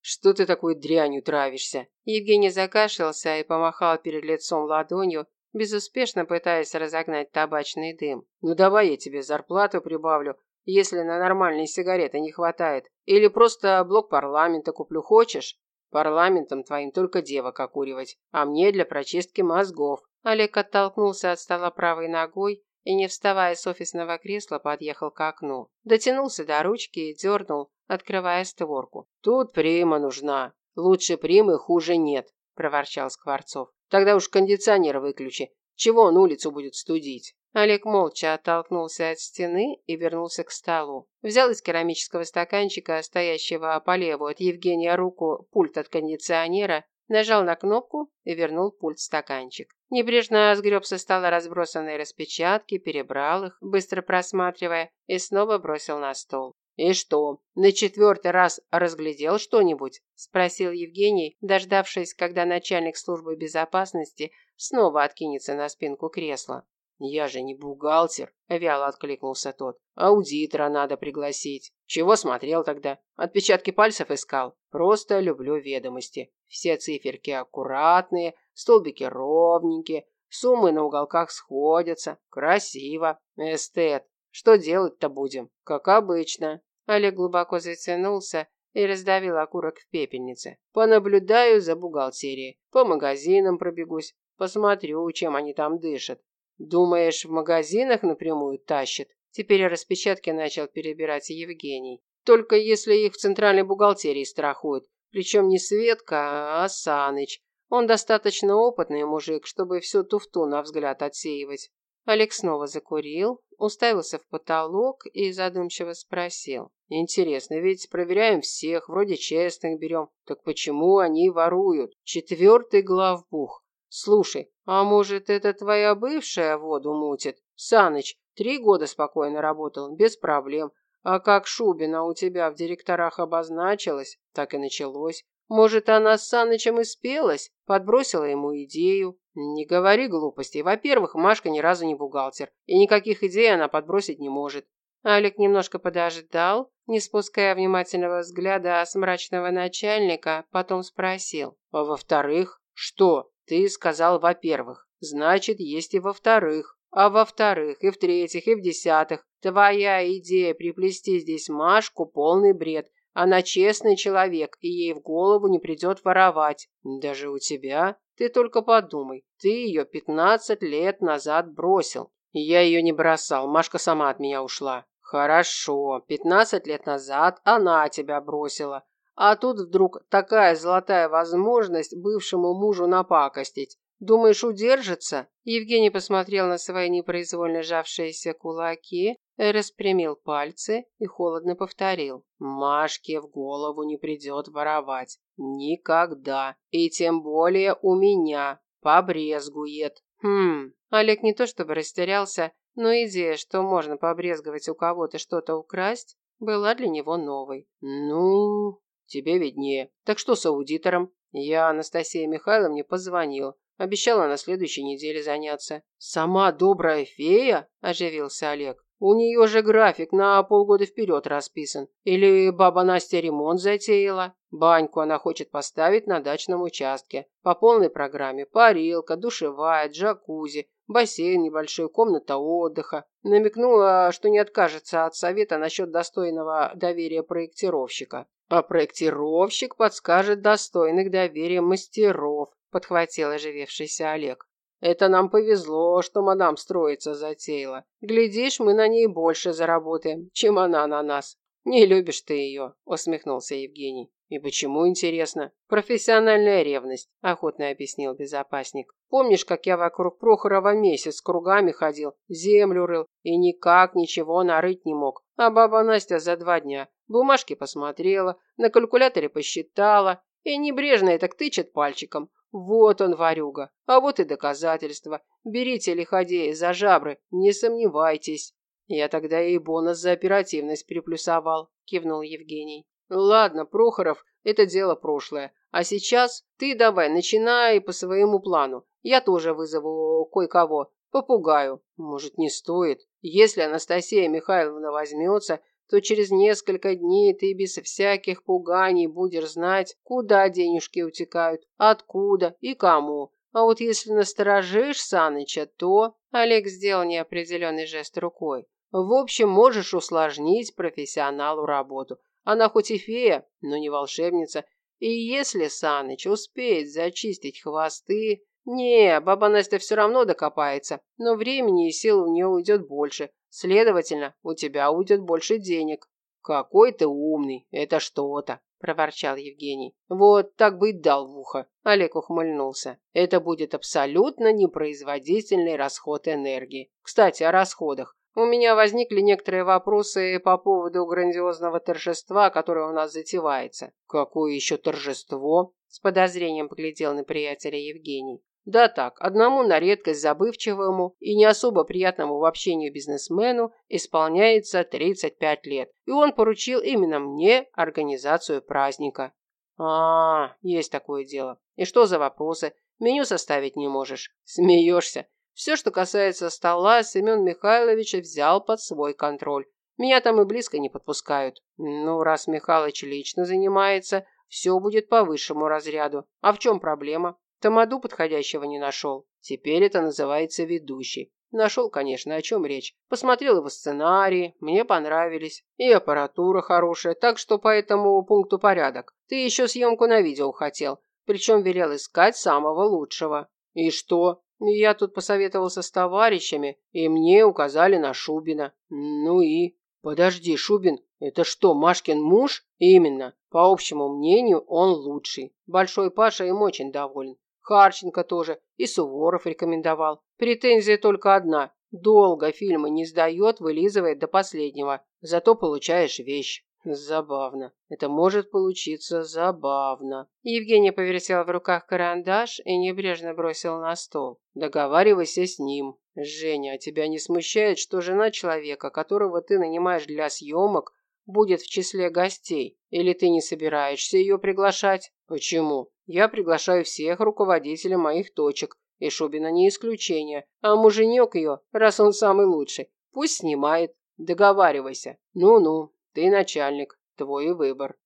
[SPEAKER 2] «Что ты такой дрянью травишься?»
[SPEAKER 1] Евгений закашлялся и помахал перед лицом ладонью, безуспешно пытаясь разогнать табачный дым.
[SPEAKER 2] «Ну давай я тебе зарплату прибавлю, если на нормальные сигареты не хватает. Или просто блок парламента куплю, хочешь?» Парламентом твоим только девок окуривать, а мне для прочистки мозгов.
[SPEAKER 1] Олег оттолкнулся от стола правой ногой и, не вставая с офисного кресла, подъехал к окну. Дотянулся до ручки и дернул, открывая створку.
[SPEAKER 2] «Тут прима нужна. Лучше примы, хуже нет», – проворчал Скворцов. «Тогда уж кондиционер выключи. Чего он улицу будет студить?»
[SPEAKER 1] Олег молча оттолкнулся от стены и вернулся к столу. Взял из керамического стаканчика, стоящего по левую от Евгения руку, пульт от кондиционера, нажал на кнопку и вернул пульт в стаканчик. Небрежно сгреб со стола разбросанные распечатки, перебрал их, быстро просматривая, и снова бросил на стол.
[SPEAKER 2] «И что, на четвертый раз разглядел что-нибудь?» – спросил Евгений, дождавшись, когда начальник службы безопасности снова откинется на спинку кресла. «Я же не бухгалтер», – вяло откликнулся тот. «Аудитора надо пригласить». «Чего смотрел тогда? Отпечатки пальцев искал?» «Просто люблю ведомости. Все циферки аккуратные, столбики ровненькие, суммы на уголках сходятся. Красиво. Эстет. Что делать-то будем? Как обычно».
[SPEAKER 1] Олег глубоко затянулся и раздавил окурок в пепельнице.
[SPEAKER 2] «Понаблюдаю за бухгалтерией, по магазинам пробегусь, посмотрю, чем они там дышат. Думаешь, в магазинах напрямую тащит? Теперь распечатки начал перебирать Евгений. Только если их в центральной бухгалтерии страхуют. Причем не Светка, а Саныч. Он достаточно опытный мужик, чтобы всю туфту на взгляд отсеивать.
[SPEAKER 1] Олег снова закурил, уставился в потолок и задумчиво спросил.
[SPEAKER 2] «Интересно, ведь проверяем всех, вроде честных берем. Так почему они воруют? Четвертый главбух. Слушай, а может, это твоя бывшая воду мутит? Саныч, три года спокойно работал, без проблем. А как Шубина у тебя в директорах обозначилась, так и началось. Может, она с Санычем и спелась, подбросила ему идею. Не говори глупостей. Во-первых, Машка ни разу не бухгалтер, и никаких идей она подбросить не может.
[SPEAKER 1] Алик немножко подождал, не спуская внимательного взгляда с мрачного начальника, потом спросил.
[SPEAKER 2] А во-вторых, что? Ты сказал «во-первых». Значит, есть и во-вторых. А во-вторых, и в-третьих, и в-десятых. Твоя идея приплести здесь Машку – полный бред. Она честный человек, и ей в голову не придет воровать. Даже у тебя? Ты только подумай. Ты ее пятнадцать лет назад бросил. Я ее не бросал, Машка сама от меня ушла. Хорошо, пятнадцать лет назад она тебя бросила. А тут вдруг такая золотая возможность бывшему мужу напакостить. Думаешь, удержится?
[SPEAKER 1] Евгений посмотрел на свои непроизвольно сжавшиеся кулаки, распрямил пальцы и холодно повторил.
[SPEAKER 2] Машке в голову не придет воровать. Никогда. И тем более у меня. Побрезгует.
[SPEAKER 1] Хм. Олег не то чтобы растерялся, но идея, что можно побрезговать у кого-то что-то украсть, была для него новой.
[SPEAKER 2] Ну, Тебе виднее. Так что с аудитором? Я Анастасии Михайловне позвонил. Обещала на следующей неделе заняться. Сама добрая фея? Оживился Олег. У нее же график на полгода вперед расписан. Или баба Настя ремонт затеяла? Баньку она хочет поставить на дачном участке. По полной программе. Парилка, душевая, джакузи, бассейн небольшой, комната отдыха. Намекнула, что не откажется от совета насчет достойного доверия проектировщика. А проектировщик подскажет достойных доверия мастеров, подхватил оживившийся Олег. Это нам повезло, что мадам строиться затеяла. Глядишь, мы на ней больше заработаем, чем она на нас. Не любишь ты ее, усмехнулся Евгений. И почему, интересно? Профессиональная ревность, охотно объяснил безопасник. Помнишь, как я вокруг Прохорова месяц кругами ходил, землю рыл и никак ничего нарыть не мог. А баба Настя за два дня бумажки посмотрела, на калькуляторе посчитала и небрежно так тычет пальчиком. Вот он, варюга, а вот и доказательства. Берите лиходея за жабры, не сомневайтесь. Я тогда ей бонус за оперативность приплюсовал, кивнул Евгений. Ладно, Прохоров, это дело прошлое. А сейчас ты давай, начинай по своему плану. Я тоже вызову кое-кого. Попугаю. Может, не стоит? Если Анастасия Михайловна возьмется, то через несколько дней ты без всяких пуганий будешь знать, куда денежки утекают, откуда и кому. А вот если насторожишь Саныча, то...»
[SPEAKER 1] Олег сделал неопределенный жест рукой.
[SPEAKER 2] «В общем, можешь усложнить профессионалу работу. Она хоть и фея, но не волшебница. И если Саныч успеет зачистить хвосты... Не, баба Настя все равно докопается, но времени и сил у нее уйдет больше. Следовательно, у тебя уйдет больше денег. Какой ты умный, это что-то, проворчал Евгений. Вот так бы и дал в ухо. Олег ухмыльнулся. Это будет абсолютно непроизводительный расход энергии. Кстати, о расходах. У меня возникли некоторые вопросы по поводу грандиозного торжества, которое у нас затевается. Какое еще торжество? С подозрением поглядел на приятеля Евгений. Да так, одному на редкость забывчивому и не особо приятному в общении бизнесмену исполняется 35 лет, и он поручил именно мне организацию праздника. А, есть такое дело. И что за вопросы? Меню составить не можешь. Смеешься. Все, что касается стола, Семен Михайлович взял под свой контроль. Меня там и близко не подпускают. Ну, раз Михалыч лично занимается, все будет по высшему разряду. А в чем проблема? Тамаду подходящего не нашел. Теперь это называется ведущий. Нашел, конечно, о чем речь. Посмотрел его сценарии, мне понравились. И аппаратура хорошая, так что по этому пункту порядок. Ты еще съемку на видео хотел. Причем велел искать самого лучшего. И что? Я тут посоветовался с товарищами, и мне указали на Шубина. Ну и... Подожди, Шубин, это что, Машкин муж? Именно. По общему мнению, он лучший. Большой Паша им очень доволен. Харченко тоже. И Суворов рекомендовал. Претензия только одна. Долго фильмы не сдает, вылизывает до последнего. Зато получаешь вещь. Забавно. Это может получиться забавно.
[SPEAKER 1] Евгений повертел в руках карандаш и небрежно бросил на стол.
[SPEAKER 2] Договаривайся с ним. Женя, а тебя не смущает, что жена человека, которого ты нанимаешь для съемок, будет в числе гостей? Или ты не собираешься ее приглашать? Почему? Я приглашаю всех руководителей моих точек, и Шубина не исключение. А муженек ее, раз он самый лучший, пусть снимает. Договаривайся. Ну-ну, ты начальник, твой выбор.